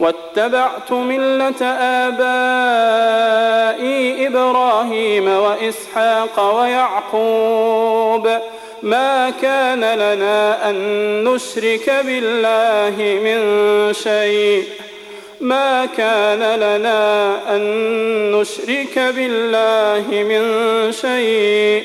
واتبعت ملة آبائي إبراهيم وإسحاق ويعقوب. ما كان لنا أن نشرك بالله من شيء. ما كان لنا أن نشرك بالله من شيء.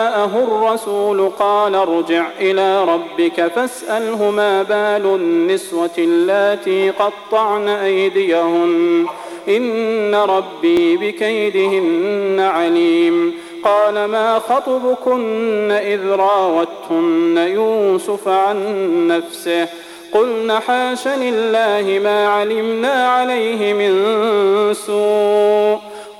جاءه الرسول قال ارجع إلى ربك فاسأله ما بال النسوة اللاتي قطعن أيديهن. إن ربي بكيدهن عليم. قال ما خطبكن إذ راوتن يوسف عن نفسه. قلن حاش لله ما علمنا عليه من سوء.